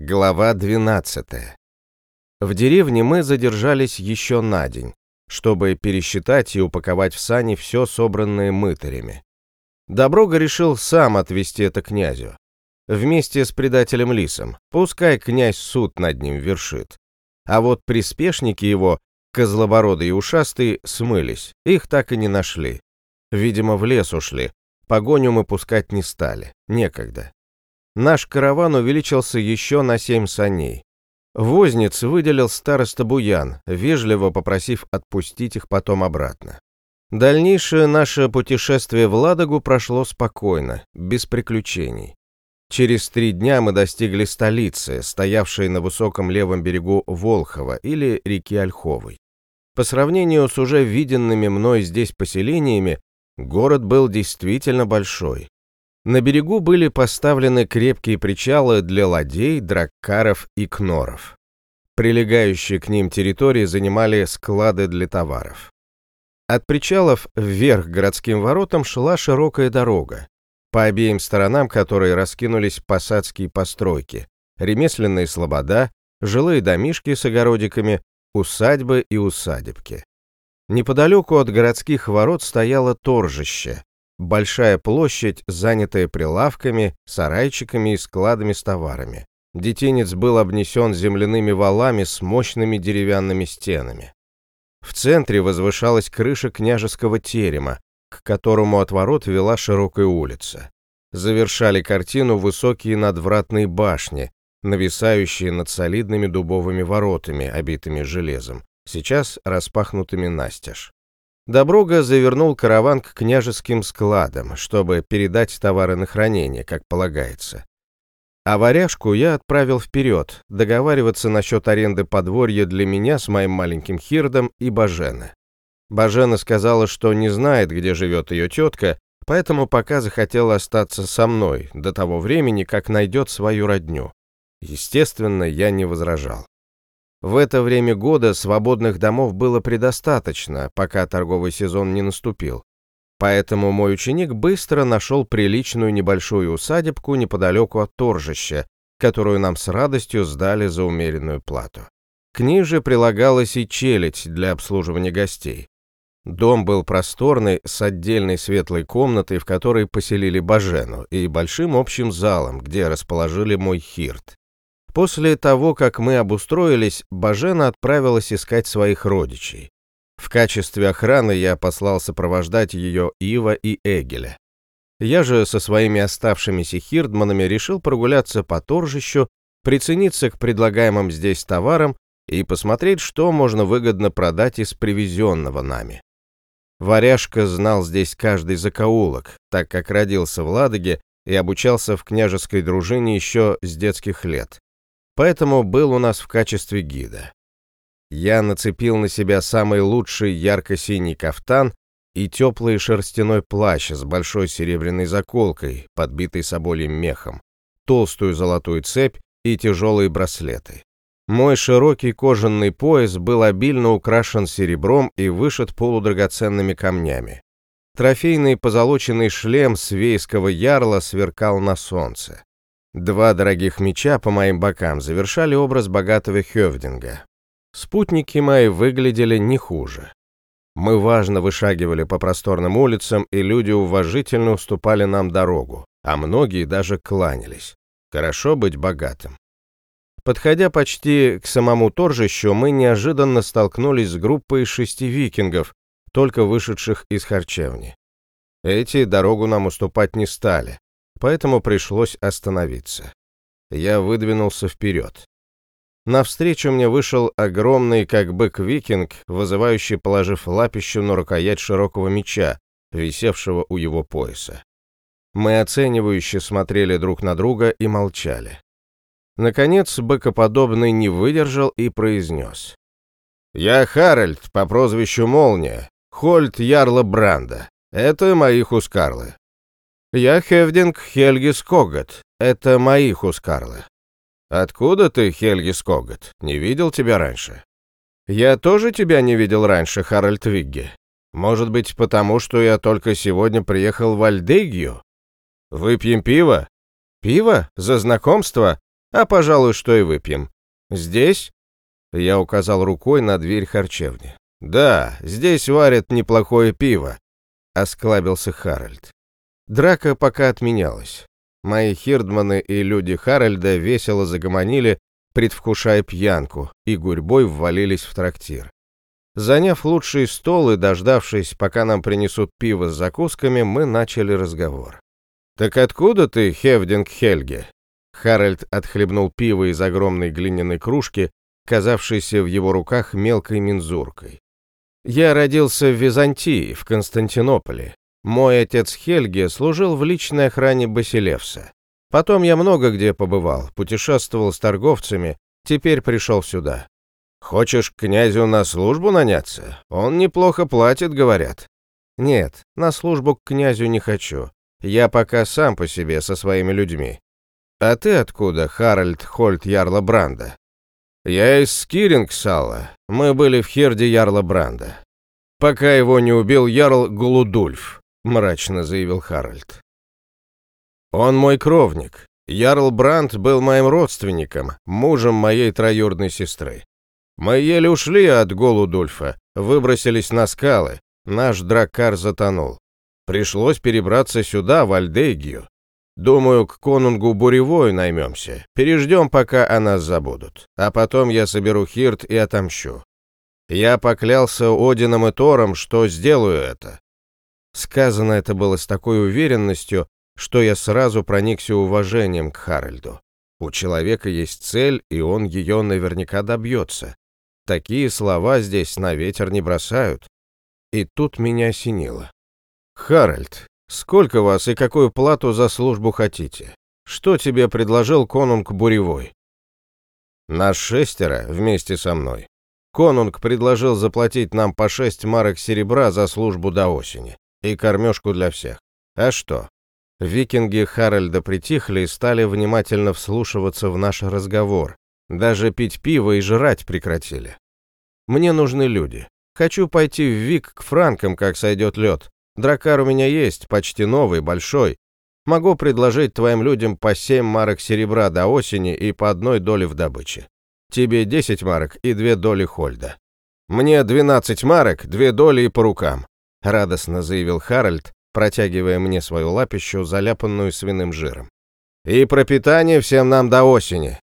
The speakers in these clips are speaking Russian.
Глава 12. В деревне мы задержались еще на день, чтобы пересчитать и упаковать в сани все собранное мытарями. Доброга решил сам отвезти это князю. Вместе с предателем Лисом, пускай князь суд над ним вершит. А вот приспешники его, козлобородые и ушастые, смылись, их так и не нашли. Видимо, в лес ушли, погоню мы пускать не стали, некогда наш караван увеличился еще на семь саней. Возниц выделил староста Буян, вежливо попросив отпустить их потом обратно. Дальнейшее наше путешествие в Ладогу прошло спокойно, без приключений. Через три дня мы достигли столицы, стоявшей на высоком левом берегу Волхова или реки Ольховой. По сравнению с уже виденными мной здесь поселениями, город был действительно большой. На берегу были поставлены крепкие причалы для ладей, драккаров и кноров. Прилегающие к ним территории занимали склады для товаров. От причалов вверх городским воротам шла широкая дорога, по обеим сторонам которой раскинулись посадские постройки, ремесленные слобода, жилые домишки с огородиками, усадьбы и усадебки. Неподалеку от городских ворот стояло торжище, Большая площадь, занятая прилавками, сарайчиками и складами с товарами. Детинец был обнесен земляными валами с мощными деревянными стенами. В центре возвышалась крыша княжеского терема, к которому от ворот вела широкая улица. Завершали картину высокие надвратные башни, нависающие над солидными дубовыми воротами, обитыми железом, сейчас распахнутыми настежь. Доброга завернул караван к княжеским складам, чтобы передать товары на хранение, как полагается. А варяжку я отправил вперед, договариваться насчет аренды подворья для меня с моим маленьким Хирдом и Бажена. Бажена сказала, что не знает, где живет ее тетка, поэтому пока захотела остаться со мной до того времени, как найдет свою родню. Естественно, я не возражал. В это время года свободных домов было предостаточно, пока торговый сезон не наступил. Поэтому мой ученик быстро нашел приличную небольшую усадебку неподалеку от торжища, которую нам с радостью сдали за умеренную плату. К ней же прилагалась и челядь для обслуживания гостей. Дом был просторный, с отдельной светлой комнатой, в которой поселили Бажену, и большим общим залом, где расположили мой хирт. После того, как мы обустроились, Бажена отправилась искать своих родичей. В качестве охраны я послал сопровождать ее Ива и Эгеля. Я же со своими оставшимися хирдманами решил прогуляться по торжищу, прицениться к предлагаемым здесь товарам и посмотреть, что можно выгодно продать из привезенного нами. Варяжка знал здесь каждый закоулок, так как родился в Ладоге и обучался в княжеской дружине еще с детских лет поэтому был у нас в качестве гида. Я нацепил на себя самый лучший ярко-синий кафтан и теплый шерстяной плащ с большой серебряной заколкой, подбитой собольем мехом, толстую золотую цепь и тяжелые браслеты. Мой широкий кожаный пояс был обильно украшен серебром и вышит полудрагоценными камнями. Трофейный позолоченный шлем свейского ярла сверкал на солнце. Два дорогих меча по моим бокам завершали образ богатого Хёвдинга. Спутники мои выглядели не хуже. Мы важно вышагивали по просторным улицам, и люди уважительно уступали нам дорогу, а многие даже кланялись. Хорошо быть богатым. Подходя почти к самому торжищу, мы неожиданно столкнулись с группой шести викингов, только вышедших из харчевни. Эти дорогу нам уступать не стали, поэтому пришлось остановиться. Я выдвинулся вперед. Навстречу мне вышел огромный, как бык-викинг, вызывающий, положив лапищу на рукоять широкого меча, висевшего у его пояса. Мы оценивающе смотрели друг на друга и молчали. Наконец, быкоподобный не выдержал и произнес. «Я Харальд по прозвищу Молния, Хольд Ярла Бранда. Это мои хускарлы. «Я Хевдинг Хельгис Когот. Это мои хускарлы». «Откуда ты, Хельгис Когот? Не видел тебя раньше?» «Я тоже тебя не видел раньше, Харальд Вигге. Может быть, потому что я только сегодня приехал в Альдегию? Выпьем пиво? Пиво? За знакомство? А, пожалуй, что и выпьем. Здесь?» Я указал рукой на дверь харчевни. «Да, здесь варят неплохое пиво», — осклабился Харальд. Драка пока отменялась. Мои хирдманы и люди Харальда весело загомонили, предвкушая пьянку, и гурьбой ввалились в трактир. Заняв лучший стол и дождавшись, пока нам принесут пиво с закусками, мы начали разговор. «Так откуда ты, Хевдинг Хельге?» Харальд отхлебнул пиво из огромной глиняной кружки, казавшейся в его руках мелкой мензуркой. «Я родился в Византии, в Константинополе. Мой отец Хельге служил в личной охране Басилевса. Потом я много где побывал, путешествовал с торговцами, теперь пришел сюда. Хочешь к князю на службу наняться? Он неплохо платит, говорят. Нет, на службу к князю не хочу. Я пока сам по себе со своими людьми. А ты откуда, Харальд Хольт Ярла Бранда? Я из Скирингсала. Мы были в Херде Ярла Бранда. Пока его не убил Ярл Гулудульф, мрачно заявил Харальд. Он мой кровник. Ярл Бранд был моим родственником, мужем моей троюродной сестры. Мы еле ушли от Голудульфа, выбросились на скалы. Наш драккар затонул. Пришлось перебраться сюда, в Альдегию. Думаю, к конунгу Буревой наймемся. Переждем, пока о нас забудут. А потом я соберу Хирт и отомщу. Я поклялся Одином и Тором, что сделаю это. Сказано это было с такой уверенностью, что я сразу проникся уважением к Харальду. У человека есть цель, и он ее наверняка добьется. Такие слова здесь на ветер не бросают. И тут меня осенило. «Харальд, сколько вас и какую плату за службу хотите? Что тебе предложил конунг Буревой?» «Нас шестеро вместе со мной. Конунг предложил заплатить нам по шесть марок серебра за службу до осени и кормежку для всех. А что?» Викинги Харальда притихли и стали внимательно вслушиваться в наш разговор. Даже пить пиво и жрать прекратили. «Мне нужны люди. Хочу пойти в Вик к франкам, как сойдет лед. Дракар у меня есть, почти новый, большой. Могу предложить твоим людям по семь марок серебра до осени и по одной доле в добыче. Тебе десять марок и две доли Хольда. Мне двенадцать марок, две доли и по рукам», — радостно заявил Харальд, протягивая мне свою лапищу, заляпанную свиным жиром. «И пропитание всем нам до осени.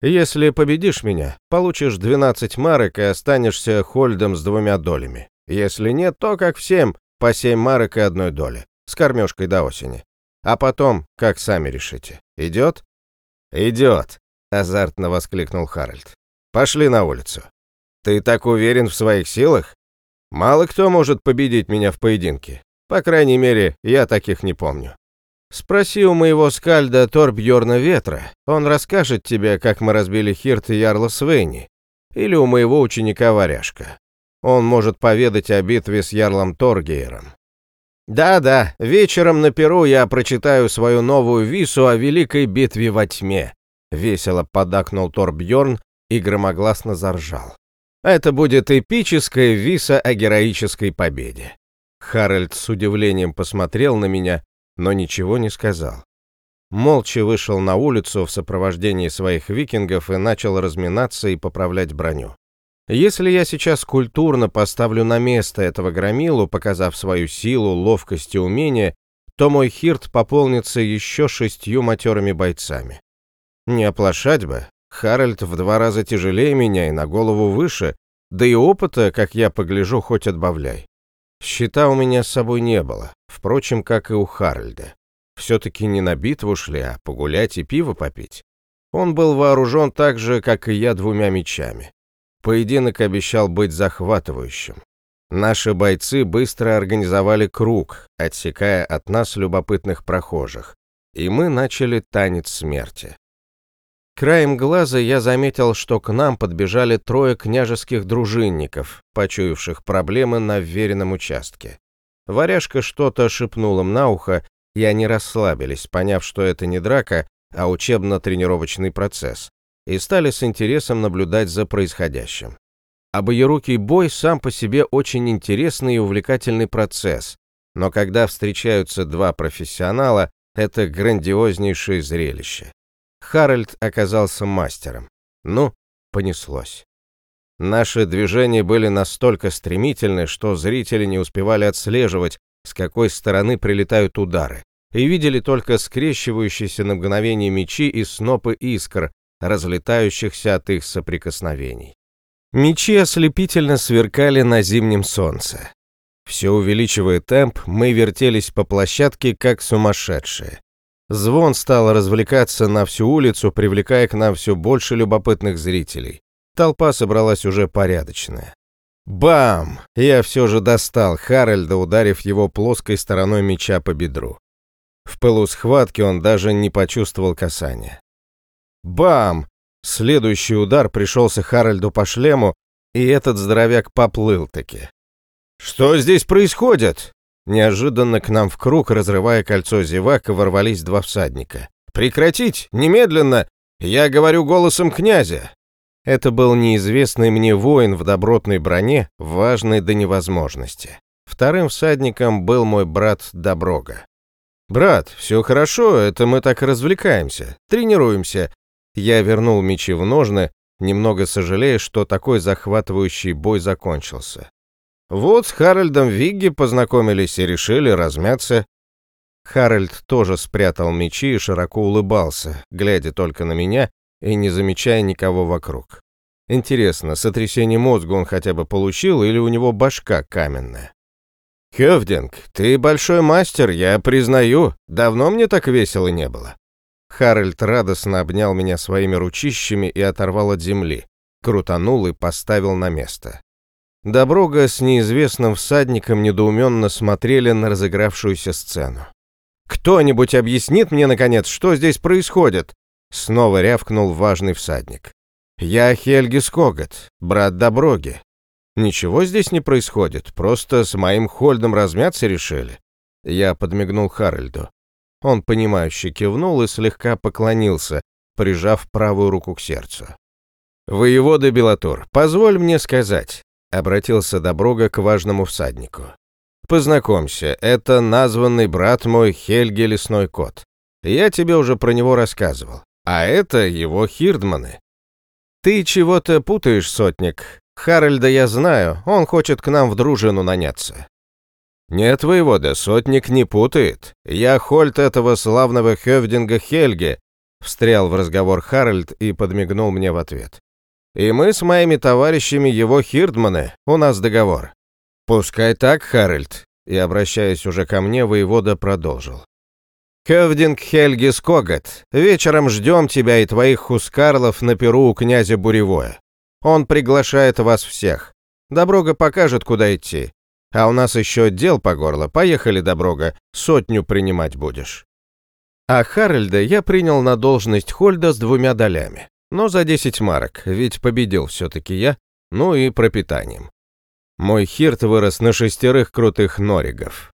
Если победишь меня, получишь двенадцать марок и останешься Хольдом с двумя долями. Если нет, то, как всем, по семь марок и одной доли, с кормежкой до осени. А потом, как сами решите. Идет? Идет, азартно воскликнул Харальд. Пошли на улицу. Ты так уверен в своих силах? Мало кто может победить меня в поединке. По крайней мере, я таких не помню. Спроси у моего скальда Торбьорна Ветра. Он расскажет тебе, как мы разбили Хирт и Ярла Свейни. Или у моего ученика Варяжка. Он может поведать о битве с Ярлом Торгейром. Да-да, вечером на Перу я прочитаю свою новую вису о великой битве во тьме. Весело подакнул Торбьорн и громогласно заржал. Это будет эпическая виса о героической победе. Харальд с удивлением посмотрел на меня, но ничего не сказал. Молча вышел на улицу в сопровождении своих викингов и начал разминаться и поправлять броню. Если я сейчас культурно поставлю на место этого громилу, показав свою силу, ловкость и умение, то мой хирт пополнится еще шестью матерыми бойцами. Не оплошать бы. Харальд в два раза тяжелее меня и на голову выше, да и опыта, как я погляжу, хоть отбавляй. Щита у меня с собой не было, впрочем, как и у Харальда. Все-таки не на битву шли, а погулять и пиво попить. Он был вооружен так же, как и я, двумя мечами. Поединок обещал быть захватывающим. Наши бойцы быстро организовали круг, отсекая от нас любопытных прохожих, и мы начали танец смерти. Краем глаза я заметил, что к нам подбежали трое княжеских дружинников, почуявших проблемы на вверенном участке. Варяжка что-то шепнул им на ухо, и они расслабились, поняв, что это не драка, а учебно-тренировочный процесс, и стали с интересом наблюдать за происходящим. Обоерукий бой сам по себе очень интересный и увлекательный процесс, но когда встречаются два профессионала, это грандиознейшее зрелище. Харальд оказался мастером. Ну, понеслось. Наши движения были настолько стремительны, что зрители не успевали отслеживать, с какой стороны прилетают удары, и видели только скрещивающиеся на мгновение мечи и снопы искр, разлетающихся от их соприкосновений. Мечи ослепительно сверкали на зимнем солнце. Все увеличивая темп, мы вертелись по площадке, как сумасшедшие. Звон стал развлекаться на всю улицу, привлекая к нам все больше любопытных зрителей. Толпа собралась уже порядочная. Бам! Я все же достал Харальда, ударив его плоской стороной меча по бедру. В пылу схватки он даже не почувствовал касания. Бам! Следующий удар пришелся Харальду по шлему, и этот здоровяк поплыл-таки. «Что здесь происходит?» Неожиданно к нам в круг, разрывая кольцо зевак, ворвались два всадника. «Прекратить! Немедленно! Я говорю голосом князя!» Это был неизвестный мне воин в добротной броне, важный до невозможности. Вторым всадником был мой брат Доброга. «Брат, все хорошо, это мы так развлекаемся, тренируемся». Я вернул мечи в ножны, немного сожалея, что такой захватывающий бой закончился. Вот с Харальдом Вигги познакомились и решили размяться. Харальд тоже спрятал мечи и широко улыбался, глядя только на меня и не замечая никого вокруг. Интересно, сотрясение мозга он хотя бы получил или у него башка каменная? «Хёвдинг, ты большой мастер, я признаю. Давно мне так весело не было». Харальд радостно обнял меня своими ручищами и оторвал от земли, крутанул и поставил на место. Доброга с неизвестным всадником недоуменно смотрели на разыгравшуюся сцену. «Кто-нибудь объяснит мне, наконец, что здесь происходит?» Снова рявкнул важный всадник. «Я Хельги Скогот, брат Доброги. Ничего здесь не происходит, просто с моим Хольдом размяться решили». Я подмигнул Харальду. Он, понимающе кивнул и слегка поклонился, прижав правую руку к сердцу. «Воевода Белатур, позволь мне сказать, Обратился Доброга к важному всаднику. «Познакомься, это названный брат мой Хельги Лесной Кот. Я тебе уже про него рассказывал. А это его хирдманы». «Ты чего-то путаешь, сотник. Харальда я знаю, он хочет к нам в дружину наняться». «Нет, воевода, сотник не путает. Я Хольт этого славного Хевдинга Хельги», встрял в разговор Харальд и подмигнул мне в ответ. И мы с моими товарищами его хирдманы, у нас договор. Пускай так, Харальд. И, обращаясь уже ко мне, воевода продолжил. Хевдинг Хельги Скогат, вечером ждем тебя и твоих хускарлов на перу у князя Буревое. Он приглашает вас всех. Доброга покажет, куда идти. А у нас еще дел по горло. Поехали, Доброга, сотню принимать будешь. А Харальда я принял на должность Хольда с двумя долями. Но за 10 марок, ведь победил все-таки я, ну и пропитанием. Мой хирт вырос на шестерых крутых норигов.